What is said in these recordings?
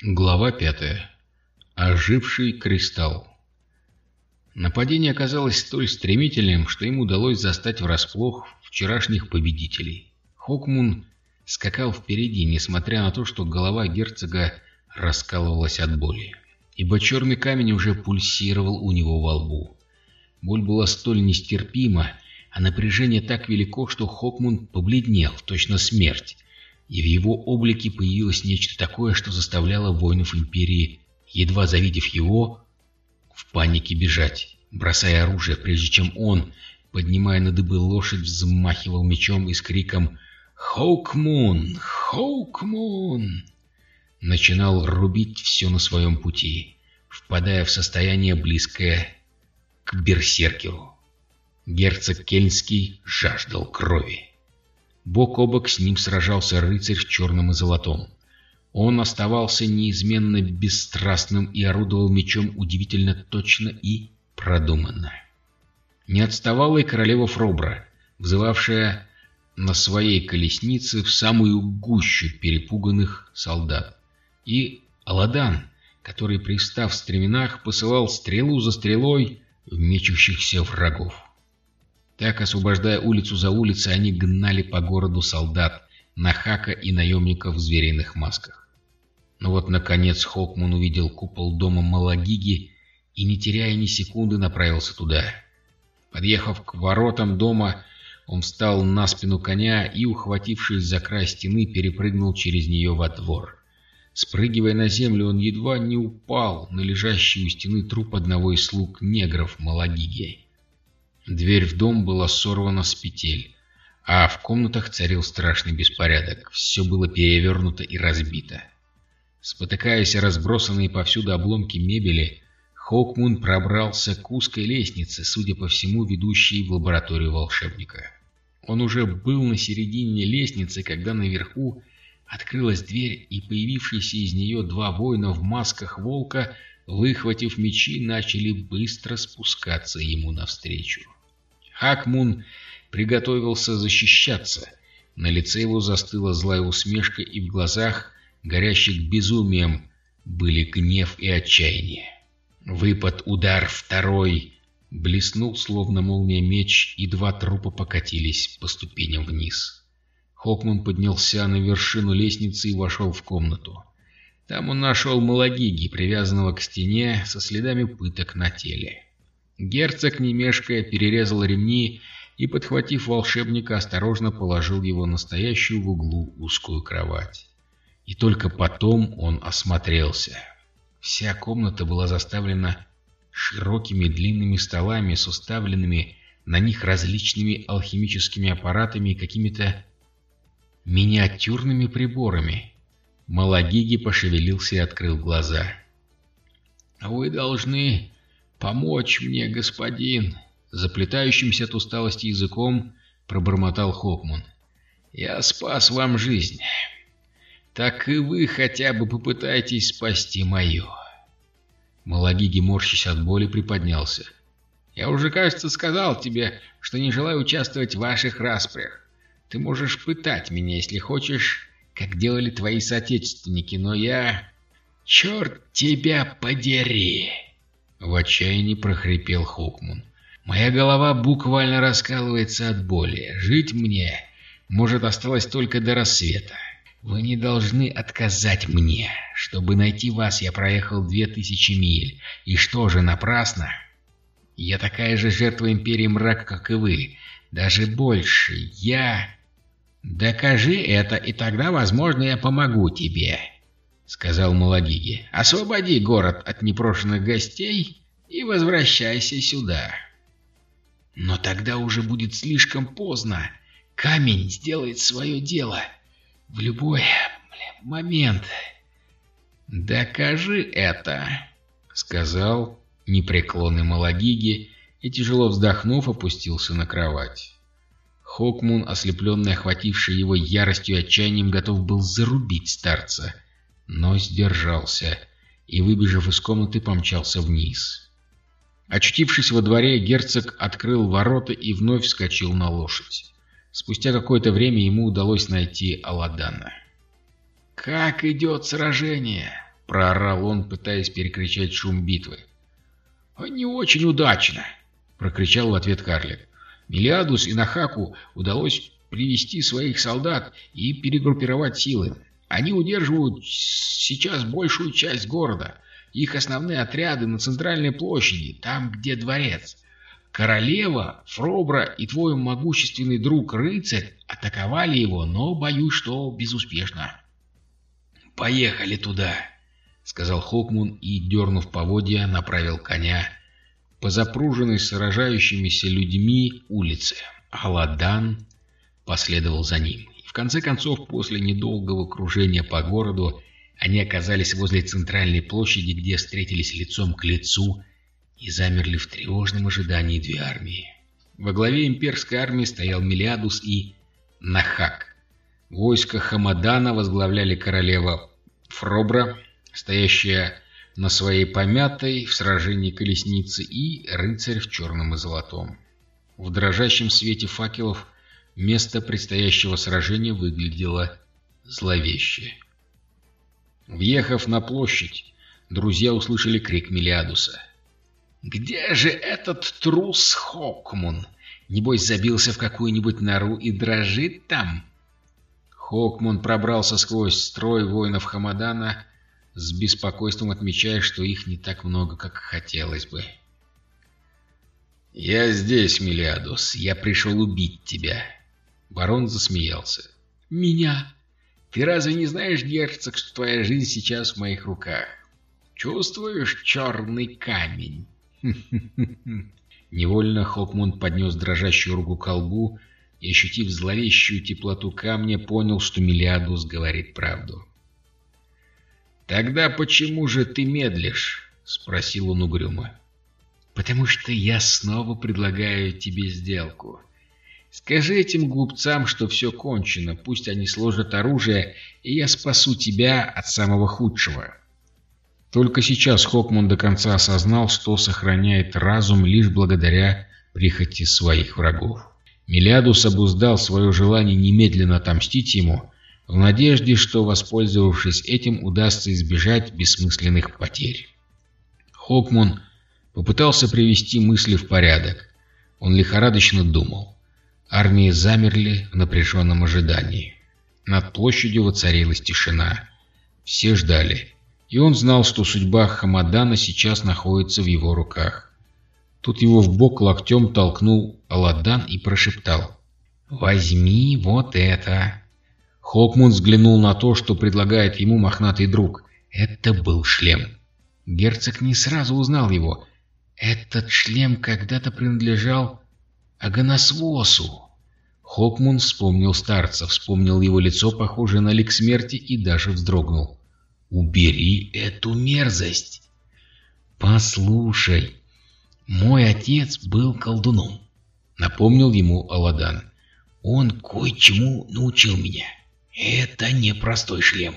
Глава пятая. Оживший кристалл. Нападение оказалось столь стремительным, что им удалось застать врасплох вчерашних победителей. Хокмун скакал впереди, несмотря на то, что голова герцога раскалывалась от боли, ибо черный камень уже пульсировал у него во лбу. Боль была столь нестерпима, а напряжение так велико, что Хокмун побледнел, точно смерть, и в его облике появилось нечто такое, что заставляло воинов Империи, едва завидев его, в панике бежать, бросая оружие, прежде чем он, поднимая на дыбы лошадь, взмахивал мечом и с криком «Хоукмун! Хоукмун!» начинал рубить все на своем пути, впадая в состояние близкое к берсеркеру. Герцог Кельнский жаждал крови. Бок о бок с ним сражался рыцарь в черном и золотом. Он оставался неизменно бесстрастным и орудовал мечом удивительно точно и продуманно. Не отставала и королева Фробра, взывавшая на своей колеснице в самую гущу перепуганных солдат. И Аладан, который, пристав в стременах, посылал стрелу за стрелой в мечущихся врагов. Так, освобождая улицу за улицей, они гнали по городу солдат, нахака и наемников в звериных масках. Но вот, наконец, Хокман увидел купол дома Малагиги и, не теряя ни секунды, направился туда. Подъехав к воротам дома, он встал на спину коня и, ухватившись за край стены, перепрыгнул через нее во двор. Спрыгивая на землю, он едва не упал на лежащий у стены труп одного из слуг негров Малагиги. Дверь в дом была сорвана с петель, а в комнатах царил страшный беспорядок. Все было перевернуто и разбито. Спотыкаясь о разбросанные повсюду обломки мебели, Хокмун пробрался к узкой лестнице, судя по всему, ведущей в лабораторию волшебника. Он уже был на середине лестницы, когда наверху открылась дверь, и появившиеся из нее два воина в масках волка, выхватив мечи, начали быстро спускаться ему навстречу. Хакмун приготовился защищаться. На лице его застыла злая усмешка, и в глазах, горящих безумием, были гнев и отчаяние. Выпад, удар, второй. Блеснул, словно молния меч, и два трупа покатились по ступеням вниз. Хокман поднялся на вершину лестницы и вошел в комнату. Там он нашел Малагиги, привязанного к стене, со следами пыток на теле. Герцог, не мешкая, перерезал ремни и, подхватив волшебника, осторожно положил его на стоящую в углу узкую кровать. И только потом он осмотрелся. Вся комната была заставлена широкими длинными столами с уставленными на них различными алхимическими аппаратами и какими-то миниатюрными приборами. Малагиги пошевелился и открыл глаза. «Вы должны «Помочь мне, господин!» Заплетающимся от усталости языком пробормотал Хокман. «Я спас вам жизнь. Так и вы хотя бы попытайтесь спасти мою». Малагиги, морщись от боли, приподнялся. «Я уже, кажется, сказал тебе, что не желаю участвовать в ваших распрях. Ты можешь пытать меня, если хочешь, как делали твои соотечественники, но я... Черт тебя подери!» В отчаянии прохрипел Хокман. «Моя голова буквально раскалывается от боли. Жить мне, может, осталось только до рассвета. Вы не должны отказать мне. Чтобы найти вас, я проехал две тысячи миль. И что же, напрасно? Я такая же жертва Империи Мрака, как и вы. Даже больше. Я... Докажи это, и тогда, возможно, я помогу тебе» сказал Малагиги. «Освободи город от непрошенных гостей и возвращайся сюда». «Но тогда уже будет слишком поздно. Камень сделает свое дело. В любой момент». «Докажи это», — сказал непреклонный Малагиги и, тяжело вздохнув, опустился на кровать. Хокмун, ослепленный охвативший его яростью и отчаянием, готов был зарубить старца — но сдержался и, выбежав из комнаты, помчался вниз. Очутившись во дворе, герцог открыл ворота и вновь вскочил на лошадь. Спустя какое-то время ему удалось найти Аладана. «Как идет сражение?» проорал он, пытаясь перекричать шум битвы. «Не очень удачно!» — прокричал в ответ карлик. Милиадус и Нахаку удалось привести своих солдат и перегруппировать силы. Они удерживают сейчас большую часть города. Их основные отряды на центральной площади, там, где дворец. Королева, Фробра и твой могущественный друг рыцарь атаковали его, но боюсь, что безуспешно. «Поехали туда!» — сказал Хокмун и, дернув поводья, направил коня по запруженной сражающимися людьми улице. Аладан последовал за ним. В конце концов, после недолгого кружения по городу, они оказались возле центральной площади, где встретились лицом к лицу и замерли в тревожном ожидании две армии. Во главе имперской армии стоял Мелиадус и Нахак. Войско Хамадана возглавляли королева Фробра, стоящая на своей помятой в сражении колесницы, и рыцарь в черном и золотом. В дрожащем свете факелов место предстоящего сражения выглядело зловеще. Въехав на площадь, друзья услышали крик Мелиадуса. «Где же этот трус Хокмун? Небось забился в какую-нибудь нору и дрожит там?» Хокмун пробрался сквозь строй воинов Хамадана с беспокойством отмечая, что их не так много, как хотелось бы. «Я здесь, Милиадус. Я пришел убить тебя». Барон засмеялся. «Меня? Ты разве не знаешь, герцог, что твоя жизнь сейчас в моих руках? Чувствуешь черный камень?» Невольно Хокмунд поднес дрожащую руку к колбу и, ощутив зловещую теплоту камня, понял, что Милиадус говорит правду. «Тогда почему же ты медлишь?» — спросил он угрюмо. «Потому что я снова предлагаю тебе сделку. Скажи этим глупцам, что все кончено, пусть они сложат оружие, и я спасу тебя от самого худшего». Только сейчас Хокман до конца осознал, что сохраняет разум лишь благодаря прихоти своих врагов. Милиадус обуздал свое желание немедленно отомстить ему, в надежде, что, воспользовавшись этим, удастся избежать бессмысленных потерь. Хокмун попытался привести мысли в порядок. Он лихорадочно думал. Армии замерли в напряженном ожидании. Над площадью воцарилась тишина. Все ждали. И он знал, что судьба Хамадана сейчас находится в его руках. Тут его в бок локтем толкнул Аладан и прошептал. «Возьми вот это!» Хокмун взглянул на то, что предлагает ему мохнатый друг. Это был шлем. Герцог не сразу узнал его. Этот шлем когда-то принадлежал Аганасвосу. Хокмун вспомнил старца, вспомнил его лицо, похожее на лик смерти, и даже вздрогнул. «Убери эту мерзость!» «Послушай, мой отец был колдуном», — напомнил ему Аладан. «Он кое-чему научил меня. Это не простой шлем.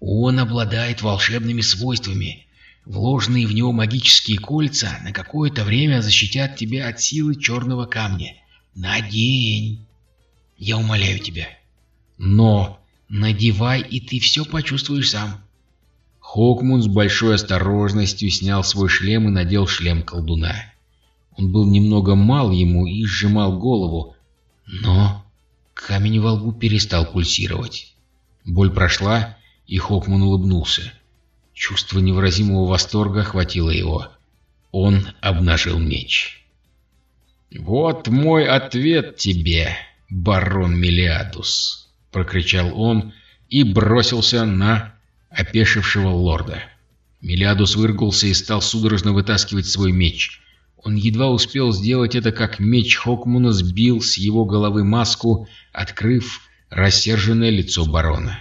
Он обладает волшебными свойствами. Вложенные в него магические кольца на какое-то время защитят тебя от силы черного камня. Надень. Я умоляю тебя. Но надевай, и ты все почувствуешь сам. Хокмун с большой осторожностью снял свой шлем и надел шлем колдуна. Он был немного мал ему и сжимал голову, но Камень во лбу перестал пульсировать. Боль прошла, и Хокман улыбнулся. Чувство невыразимого восторга охватило его. Он обнажил меч. «Вот мой ответ тебе, барон Мелиадус!» — прокричал он и бросился на опешившего лорда. Мелиадус выргался и стал судорожно вытаскивать свой меч. Он едва успел сделать это, как меч Хокмуна сбил с его головы маску, открыв рассерженное лицо барона.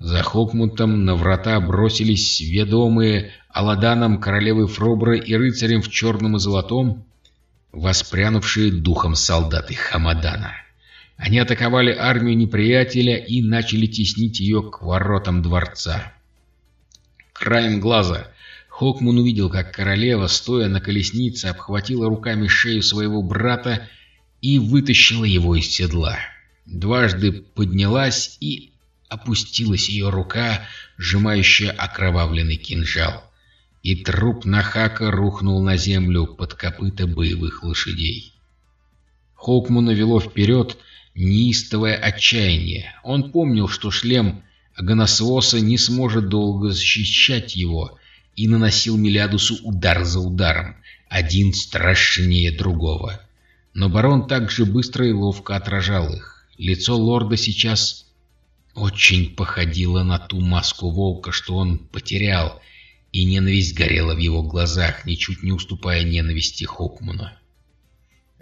За Хокмутом на врата бросились ведомые Аладаном, королевой Фробры и рыцарем в черном и золотом, воспрянувшие духом солдаты Хамадана. Они атаковали армию неприятеля и начали теснить ее к воротам дворца. Краем глаза Хокмун увидел, как королева, стоя на колеснице, обхватила руками шею своего брата и вытащила его из седла. Дважды поднялась и опустилась ее рука, сжимающая окровавленный кинжал, и труп Нахака рухнул на землю под копыта боевых лошадей. Хоукмуна вело вперед неистовое отчаяние. Он помнил, что шлем Аганасвоса не сможет долго защищать его, и наносил Милиадусу удар за ударом, один страшнее другого. Но барон также быстро и ловко отражал их. Лицо лорда сейчас очень походило на ту маску волка, что он потерял, и ненависть горела в его глазах, ничуть не уступая ненависти Хокмуна.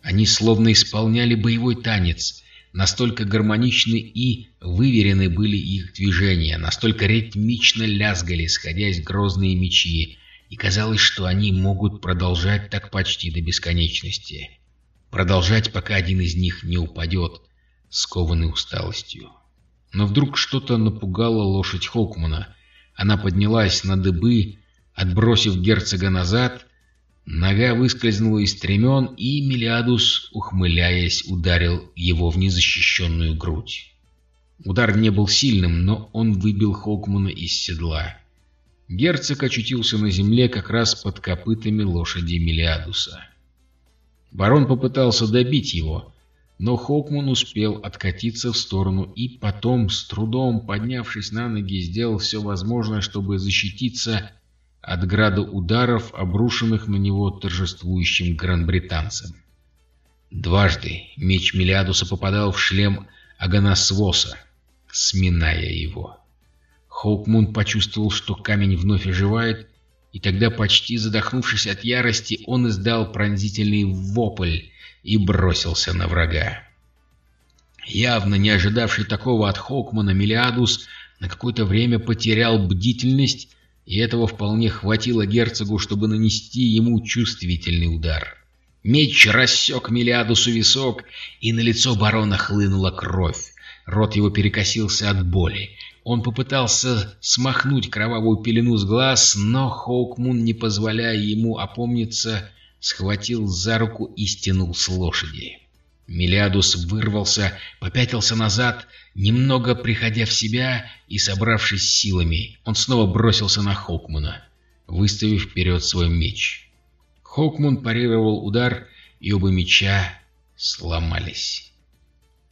Они словно исполняли боевой танец, настолько гармоничны и выверены были их движения, настолько ритмично лязгали, сходясь грозные мечи, и казалось, что они могут продолжать так почти до бесконечности. Продолжать, пока один из них не упадет, скованный усталостью. Но вдруг что-то напугало лошадь Хокмана. Она поднялась на дыбы, отбросив герцога назад, нога выскользнула из стремен, и Мелиадус, ухмыляясь, ударил его в незащищенную грудь. Удар не был сильным, но он выбил Хокмана из седла. Герцог очутился на земле как раз под копытами лошади Мелиадуса. Барон попытался добить его, но Хокман успел откатиться в сторону и потом, с трудом поднявшись на ноги, сделал все возможное, чтобы защититься от града ударов, обрушенных на него торжествующим гранбританцем. Дважды меч Мелиадуса попадал в шлем Аганасвоса, сминая его. Хоукмун почувствовал, что камень вновь оживает, и тогда, почти задохнувшись от ярости, он издал пронзительный вопль и бросился на врага. Явно не ожидавший такого от Хокмана, Мелиадус на какое-то время потерял бдительность, и этого вполне хватило герцогу, чтобы нанести ему чувствительный удар. Меч рассек Мелиадусу висок, и на лицо барона хлынула кровь. Рот его перекосился от боли. Он попытался смахнуть кровавую пелену с глаз, но Хоукмун, не позволяя ему опомниться, схватил за руку и стянул с лошади. Мелиадус вырвался, попятился назад, немного приходя в себя и собравшись силами. Он снова бросился на Хоукмана, выставив вперед свой меч. Хоукмун парировал удар, и оба меча сломались.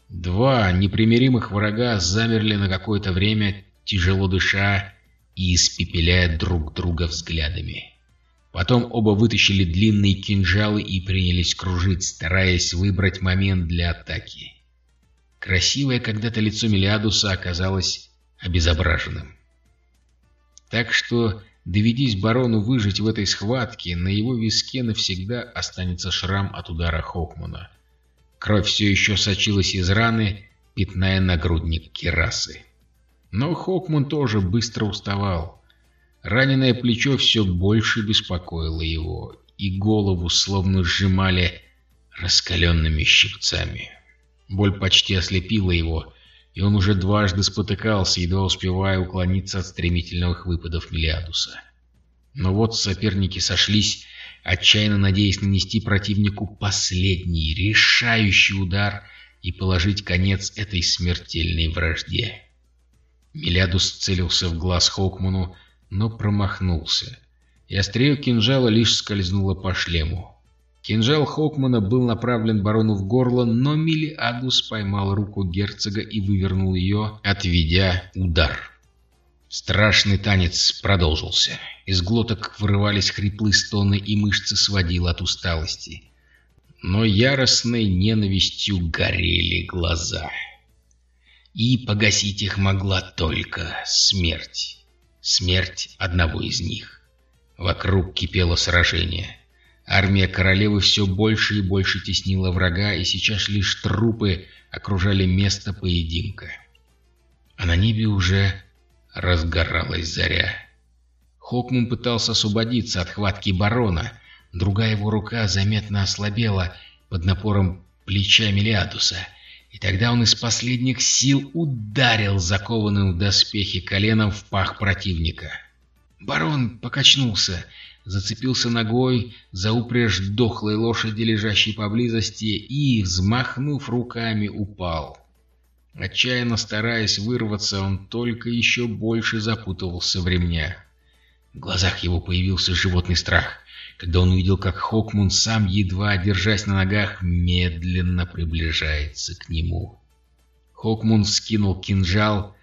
Два непримиримых врага замерли на какое-то время, тяжело дыша и испепеляя друг друга взглядами. Потом оба вытащили длинные кинжалы и принялись кружить, стараясь выбрать момент для атаки. Красивое когда-то лицо Мелиадуса оказалось обезображенным. Так что, доведись барону выжить в этой схватке, на его виске навсегда останется шрам от удара Хокмана, Кровь все еще сочилась из раны, пятная нагрудник керасы. Но Хокман тоже быстро уставал. Раненое плечо все больше беспокоило его, и голову словно сжимали раскаленными щипцами. Боль почти ослепила его, и он уже дважды спотыкался, едва успевая уклониться от стремительных выпадов Мелиадуса. Но вот соперники сошлись отчаянно надеясь нанести противнику последний, решающий удар и положить конец этой смертельной вражде. Милядус целился в глаз Хокману, но промахнулся, и острие кинжала лишь скользнуло по шлему. Кинжал Хокмана был направлен барону в горло, но Милиадус поймал руку герцога и вывернул ее, отведя удар. Страшный танец продолжился. Из глоток вырывались хриплые стоны, и мышцы сводило от усталости. Но яростной ненавистью горели глаза. И погасить их могла только смерть. Смерть одного из них. Вокруг кипело сражение. Армия королевы все больше и больше теснила врага, и сейчас лишь трупы окружали место поединка. А на небе уже разгоралась заря. Хокмун пытался освободиться от хватки барона. Другая его рука заметно ослабела под напором плеча Мелиадуса. И тогда он из последних сил ударил закованным в доспехи коленом в пах противника. Барон покачнулся, зацепился ногой за упряжь дохлой лошади, лежащей поблизости, и, взмахнув руками, упал. Отчаянно стараясь вырваться, он только еще больше запутывался в ремнях. В глазах его появился животный страх, когда он увидел, как Хокмун сам, едва держась на ногах, медленно приближается к нему. Хокмун скинул кинжал,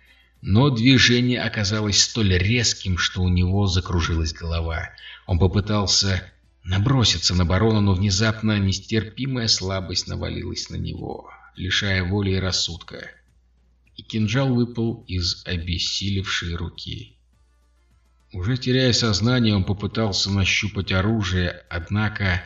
но движение оказалось столь резким, что у него закружилась голова. Он попытался наброситься на барона, но внезапно нестерпимая слабость навалилась на него, лишая воли и рассудка. И кинжал выпал из обессилевшей руки. Уже теряя сознание, он попытался нащупать оружие, однако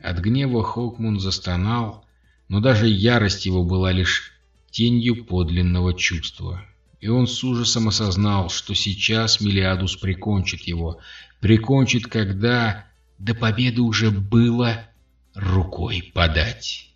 от гнева Хокмун застонал, но даже ярость его была лишь тенью подлинного чувства. И он с ужасом осознал, что сейчас Мелиадус прикончит его, прикончит, когда до победы уже было рукой подать.